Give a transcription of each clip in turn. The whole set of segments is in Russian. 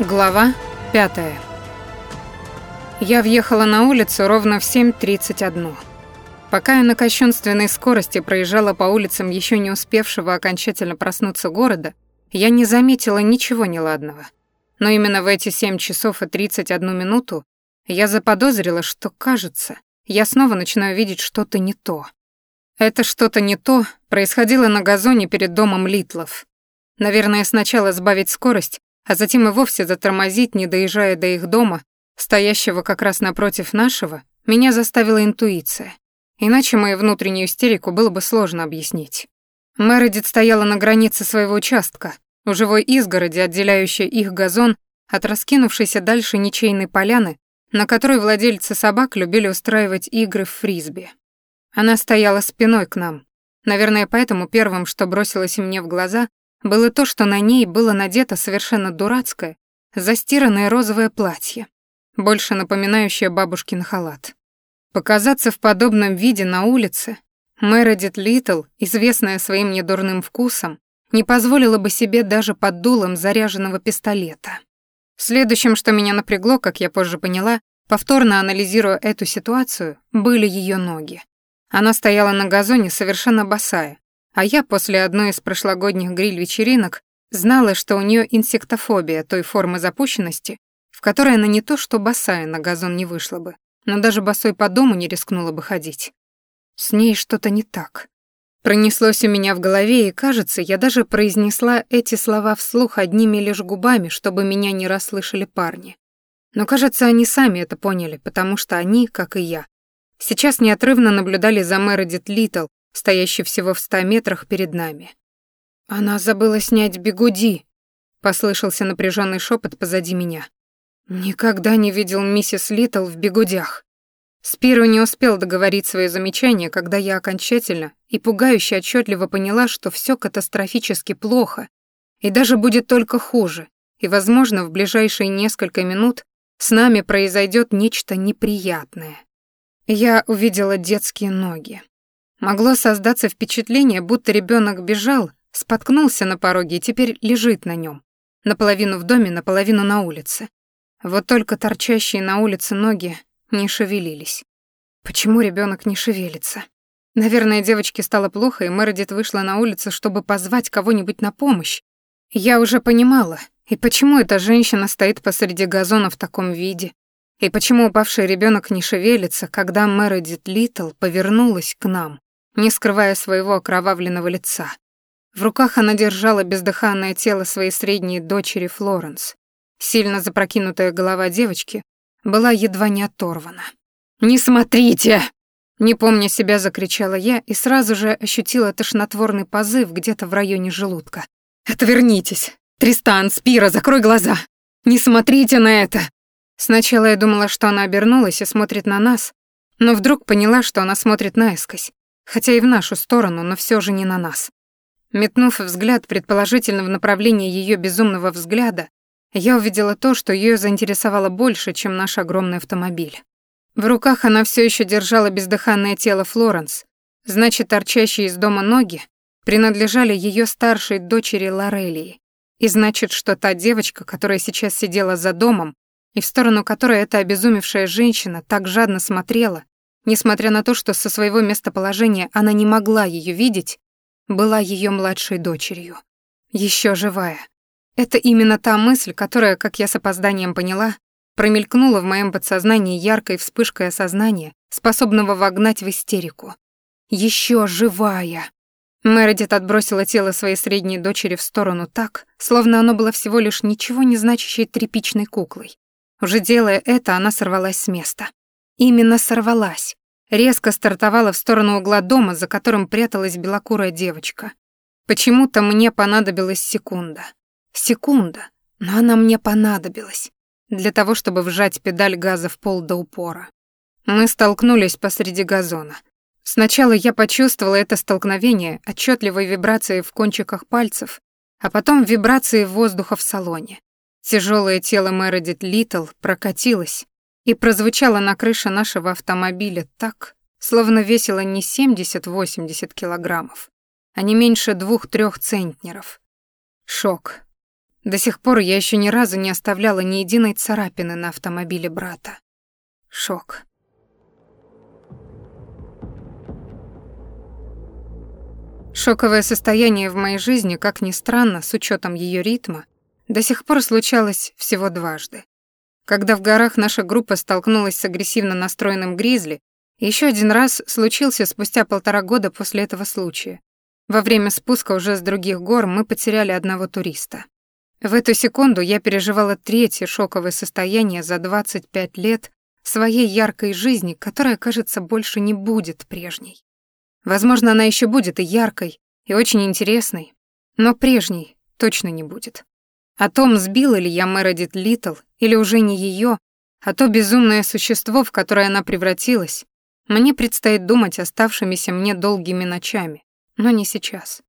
Глава 5. Я въехала на улицу ровно в 7.31. Пока я на кощунственной скорости проезжала по улицам еще не успевшего окончательно проснуться города, я не заметила ничего неладного. Но именно в эти 7 часов и 31 минуту я заподозрила, что, кажется, я снова начинаю видеть что-то не то. Это что-то не то происходило на газоне перед домом Литлов. Наверное, сначала сбавить скорость, а затем и вовсе затормозить, не доезжая до их дома, стоящего как раз напротив нашего, меня заставила интуиция. Иначе мою внутреннюю истерику было бы сложно объяснить. Мередит стояла на границе своего участка, у живой изгороди, отделяющей их газон от раскинувшейся дальше ничейной поляны, на которой владельцы собак любили устраивать игры в фрисби. Она стояла спиной к нам. Наверное, поэтому первым, что бросилось мне в глаза, было то, что на ней было надето совершенно дурацкое, застиранное розовое платье, больше напоминающее бабушкин халат. Показаться в подобном виде на улице Мередит Литл, известная своим недурным вкусом, не позволила бы себе даже под дулом заряженного пистолета. Следующим, что меня напрягло, как я позже поняла, повторно анализируя эту ситуацию, были ее ноги. Она стояла на газоне совершенно босая, а я после одной из прошлогодних гриль-вечеринок знала, что у нее инсектофобия той формы запущенности, в которой она не то что босая на газон не вышла бы, но даже босой по дому не рискнула бы ходить. С ней что-то не так. Пронеслось у меня в голове, и, кажется, я даже произнесла эти слова вслух одними лишь губами, чтобы меня не расслышали парни. Но, кажется, они сами это поняли, потому что они, как и я, сейчас неотрывно наблюдали за Мередит Литл, стоящий всего в ста метрах перед нами. «Она забыла снять бигуди», — послышался напряженный шепот позади меня. «Никогда не видел миссис Литл в бигудях». Спиру не успел договорить свое замечание, когда я окончательно и пугающе отчетливо поняла, что все катастрофически плохо, и даже будет только хуже, и, возможно, в ближайшие несколько минут с нами произойдет нечто неприятное. Я увидела детские ноги. Могло создаться впечатление, будто ребенок бежал, споткнулся на пороге и теперь лежит на нем, наполовину в доме, наполовину на улице. Вот только торчащие на улице ноги не шевелились. Почему ребенок не шевелится? Наверное, девочке стало плохо, и Мередит вышла на улицу, чтобы позвать кого-нибудь на помощь. Я уже понимала, и почему эта женщина стоит посреди газона в таком виде, и почему упавший ребенок не шевелится, когда Мередит Литл повернулась к нам не скрывая своего окровавленного лица. В руках она держала бездыханное тело своей средней дочери Флоренс. Сильно запрокинутая голова девочки была едва не оторвана. «Не смотрите!» Не помня себя, закричала я и сразу же ощутила тошнотворный позыв где-то в районе желудка. «Отвернитесь! Тристан, Спира, закрой глаза! Не смотрите на это!» Сначала я думала, что она обернулась и смотрит на нас, но вдруг поняла, что она смотрит наискось хотя и в нашу сторону, но все же не на нас. Метнув взгляд предположительно в направлении ее безумного взгляда, я увидела то, что ее заинтересовало больше, чем наш огромный автомобиль. В руках она все еще держала бездыханное тело Флоренс, значит, торчащие из дома ноги принадлежали ее старшей дочери Лорелии. И значит, что та девочка, которая сейчас сидела за домом, и в сторону которой эта обезумевшая женщина так жадно смотрела, несмотря на то, что со своего местоположения она не могла ее видеть, была ее младшей дочерью. Еще живая. Это именно та мысль, которая, как я с опозданием поняла, промелькнула в моем подсознании яркой вспышкой осознания, способного вогнать в истерику. Еще живая. Мередит отбросила тело своей средней дочери в сторону так, словно оно было всего лишь ничего не значащей тряпичной куклой. Уже делая это, она сорвалась с места. Именно сорвалась. Резко стартовала в сторону угла дома, за которым пряталась белокурая девочка. Почему-то мне понадобилась секунда. Секунда, но она мне понадобилась. Для того, чтобы вжать педаль газа в пол до упора. Мы столкнулись посреди газона. Сначала я почувствовала это столкновение, отчетливой вибрацией в кончиках пальцев, а потом вибрации воздуха в салоне. Тяжелое тело Мередит Литл прокатилось, и прозвучало на крыше нашего автомобиля так, словно весило не 70-80 килограммов, а не меньше двух-трех центнеров. Шок. До сих пор я еще ни разу не оставляла ни единой царапины на автомобиле брата. Шок. Шоковое состояние в моей жизни, как ни странно, с учетом ее ритма, до сих пор случалось всего дважды. Когда в горах наша группа столкнулась с агрессивно настроенным гризли, еще один раз случился спустя полтора года после этого случая. Во время спуска уже с других гор мы потеряли одного туриста. В эту секунду я переживала третье шоковое состояние за 25 лет своей яркой жизни, которая, кажется, больше не будет прежней. Возможно, она еще будет и яркой, и очень интересной, но прежней точно не будет. О том, сбила ли я Мередит Литл или уже не ее, а то безумное существо, в которое она превратилась, мне предстоит думать оставшимися мне долгими ночами, но не сейчас.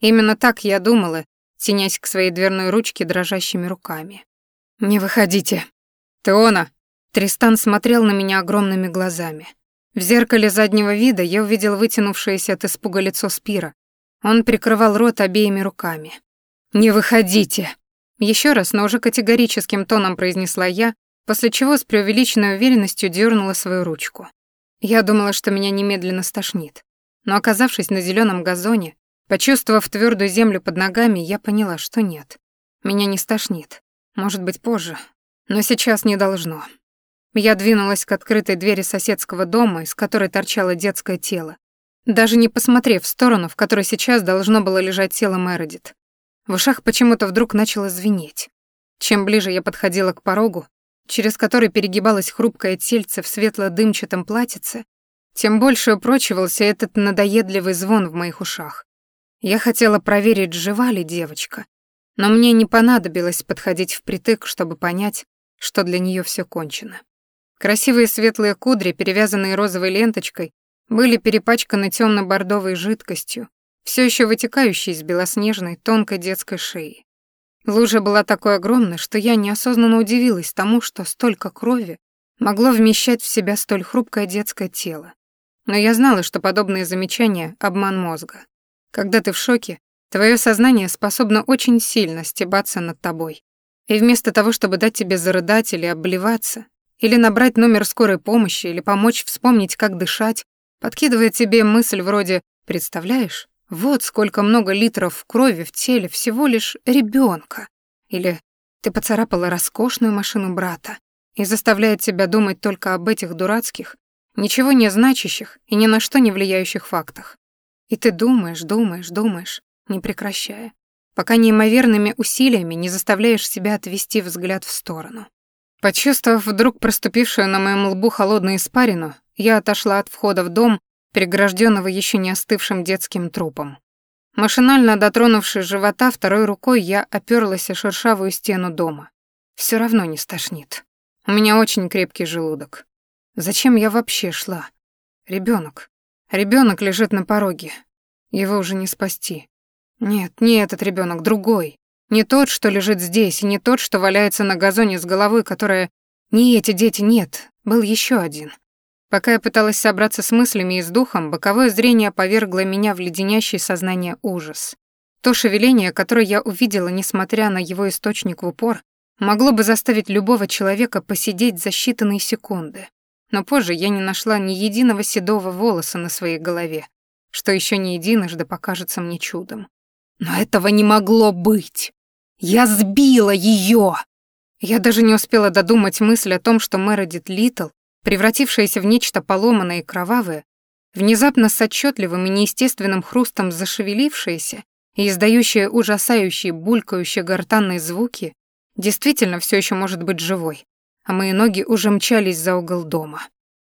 Именно так я думала, тенясь к своей дверной ручке дрожащими руками. «Не выходите!» «Теона!» Тристан смотрел на меня огромными глазами. В зеркале заднего вида я увидел вытянувшееся от испуга лицо Спира. Он прикрывал рот обеими руками. «Не выходите!» Еще раз, но уже категорическим тоном произнесла я, после чего с преувеличенной уверенностью дернула свою ручку. Я думала, что меня немедленно стошнит. Но оказавшись на зеленом газоне, почувствовав твердую землю под ногами, я поняла, что нет. Меня не стошнит. Может быть, позже. Но сейчас не должно. Я двинулась к открытой двери соседского дома, из которой торчало детское тело, даже не посмотрев в сторону, в которой сейчас должно было лежать тело Мередит. В ушах почему-то вдруг начало звенеть. Чем ближе я подходила к порогу, через который перегибалось хрупкое тельце в светло-дымчатом платьице, тем больше упрочивался этот надоедливый звон в моих ушах. Я хотела проверить, жива ли девочка, но мне не понадобилось подходить впритык, чтобы понять, что для нее все кончено. Красивые светлые кудри, перевязанные розовой ленточкой, были перепачканы темно-бордовой жидкостью, все еще вытекающей из белоснежной тонкой детской шеи. Лужа была такой огромной, что я неосознанно удивилась тому, что столько крови могло вмещать в себя столь хрупкое детское тело. Но я знала, что подобные замечания — обман мозга. Когда ты в шоке, твое сознание способно очень сильно стебаться над тобой. И вместо того, чтобы дать тебе зарыдать или обливаться, или набрать номер скорой помощи, или помочь вспомнить, как дышать, подкидывает тебе мысль вроде «Представляешь, вот сколько много литров крови в теле всего лишь ребенка. Или «Ты поцарапала роскошную машину брата» и заставляет тебя думать только об этих дурацких, ничего не значащих и ни на что не влияющих фактах. И ты думаешь, думаешь, думаешь, не прекращая, пока неимоверными усилиями не заставляешь себя отвести взгляд в сторону. Почувствовав вдруг проступившую на моем лбу холодную испарину, я отошла от входа в дом, перегражденного еще не остывшим детским трупом. Машинально дотронувшись живота, второй рукой я оперлась о шершавую стену дома. Все равно не стошнит. У меня очень крепкий желудок. Зачем я вообще шла? Ребенок. Ребенок лежит на пороге. Его уже не спасти. Нет, не этот ребенок, другой. Не тот, что лежит здесь, и не тот, что валяется на газоне с головой, которая... Не эти дети, нет, был еще один. Пока я пыталась собраться с мыслями и с духом, боковое зрение повергло меня в леденящий сознание ужас. То шевеление, которое я увидела, несмотря на его источник в упор, могло бы заставить любого человека посидеть за считанные секунды. Но позже я не нашла ни единого седого волоса на своей голове, что еще не единожды покажется мне чудом. Но этого не могло быть. Я сбила ее! Я даже не успела додумать мысль о том, что Мередит Литл, превратившаяся в нечто поломанное и кровавое, внезапно с отчетливым и неестественным хрустом зашевелившаяся и издающая ужасающие булькающие гортанные звуки, действительно все еще может быть живой, а мои ноги уже мчались за угол дома.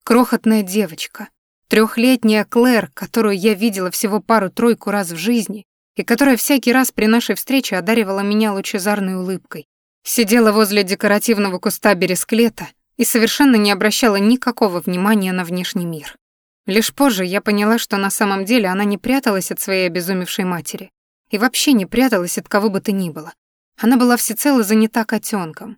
Крохотная девочка, трехлетняя Клэр, которую я видела всего пару-тройку раз в жизни, и которая всякий раз при нашей встрече одаривала меня лучезарной улыбкой, сидела возле декоративного куста бересклета и совершенно не обращала никакого внимания на внешний мир. Лишь позже я поняла, что на самом деле она не пряталась от своей обезумевшей матери и вообще не пряталась от кого бы то ни было. Она была всецело занята котенком,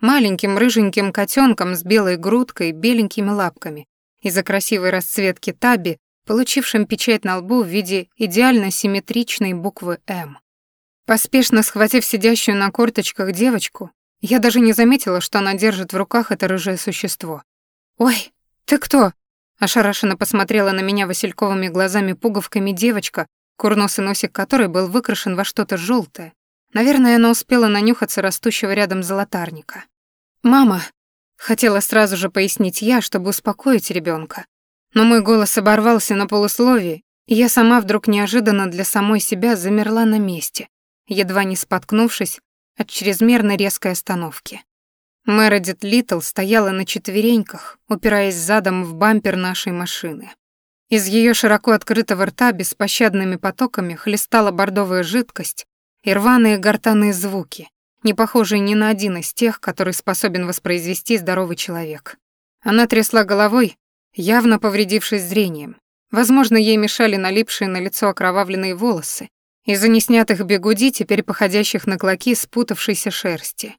маленьким рыженьким котенком с белой грудкой беленькими лапками, из-за красивой расцветки таби получившим печать на лбу в виде идеально симметричной буквы «М». Поспешно схватив сидящую на корточках девочку, я даже не заметила, что она держит в руках это рыжее существо. «Ой, ты кто?» Ошарашенно посмотрела на меня васильковыми глазами-пуговками девочка, курносый носик которой был выкрашен во что-то желтое. Наверное, она успела нанюхаться растущего рядом золотарника. «Мама!» — хотела сразу же пояснить я, чтобы успокоить ребенка. Но мой голос оборвался на полусловии, и я сама вдруг неожиданно для самой себя замерла на месте, едва не споткнувшись от чрезмерно резкой остановки. Мередит Литл стояла на четвереньках, упираясь задом в бампер нашей машины. Из ее широко открытого рта беспощадными потоками хлестала бордовая жидкость и рваные гортанные звуки, не похожие ни на один из тех, который способен воспроизвести здоровый человек. Она трясла головой, явно повредившись зрением. Возможно, ей мешали налипшие на лицо окровавленные волосы, из-за неснятых бегуди, теперь походящих на клоки спутавшейся шерсти.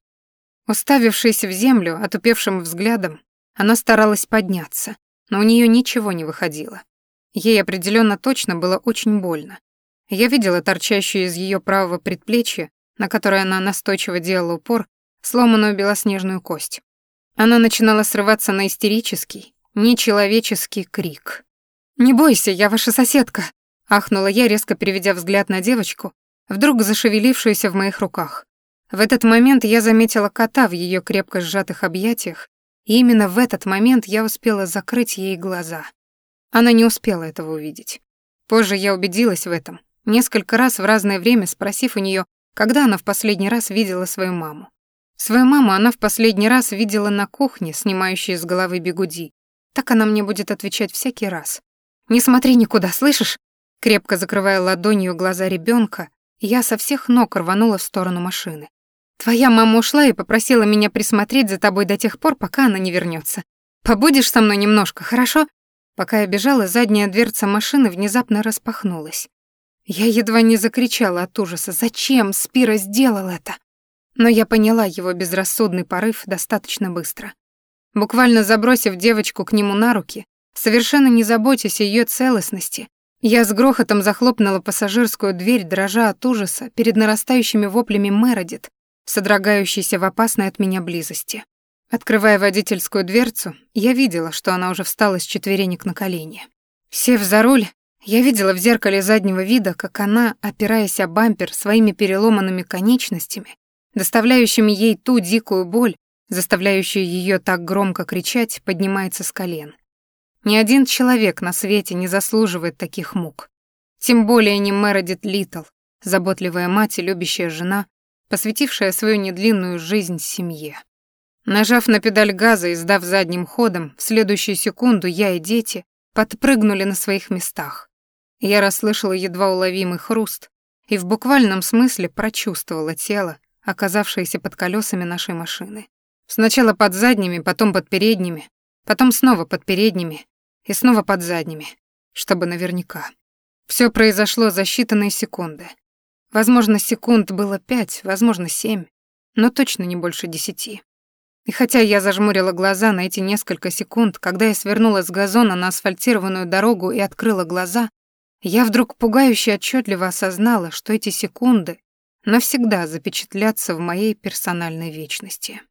Уставившись в землю отупевшим взглядом, она старалась подняться, но у нее ничего не выходило. Ей определенно точно было очень больно. Я видела торчащую из ее правого предплечья, на которое она настойчиво делала упор, сломанную белоснежную кость. Она начинала срываться на истерический, нечеловеческий крик. «Не бойся, я ваша соседка!» Ахнула я, резко переведя взгляд на девочку, вдруг зашевелившуюся в моих руках. В этот момент я заметила кота в ее крепко сжатых объятиях, и именно в этот момент я успела закрыть ей глаза. Она не успела этого увидеть. Позже я убедилась в этом, несколько раз в разное время спросив у нее, когда она в последний раз видела свою маму. Свою маму она в последний раз видела на кухне, снимающей с головы бегуди. Так она мне будет отвечать всякий раз. «Не смотри никуда, слышишь? Крепко закрывая ладонью глаза ребенка, я со всех ног рванула в сторону машины. «Твоя мама ушла и попросила меня присмотреть за тобой до тех пор, пока она не вернется. Побудешь со мной немножко, хорошо?» Пока я бежала, задняя дверца машины внезапно распахнулась. Я едва не закричала от ужаса. «Зачем Спира сделал это?» Но я поняла его безрассудный порыв достаточно быстро. Буквально забросив девочку к нему на руки, совершенно не заботясь о её целостности, я с грохотом захлопнула пассажирскую дверь, дрожа от ужаса перед нарастающими воплями Мередит, содрогающейся в опасной от меня близости. Открывая водительскую дверцу, я видела, что она уже встала с четверенек на колени. Сев за руль, я видела в зеркале заднего вида, как она, опираясь о бампер своими переломанными конечностями, доставляющими ей ту дикую боль, заставляющую ее так громко кричать, поднимается с колен. Ни один человек на свете не заслуживает таких мук. Тем более не Мередит Литл, заботливая мать и любящая жена, посвятившая свою недлинную жизнь семье. Нажав на педаль газа и сдав задним ходом, в следующую секунду я и дети подпрыгнули на своих местах. Я расслышала едва уловимый хруст и в буквальном смысле прочувствовала тело, оказавшееся под колесами нашей машины. Сначала под задними, потом под передними, потом снова под передними, и снова под задними, чтобы наверняка. Все произошло за считанные секунды. Возможно, секунд было пять, возможно, семь, но точно не больше десяти. И хотя я зажмурила глаза на эти несколько секунд, когда я свернула с газона на асфальтированную дорогу и открыла глаза, я вдруг пугающе отчетливо осознала, что эти секунды навсегда запечатлятся в моей персональной вечности.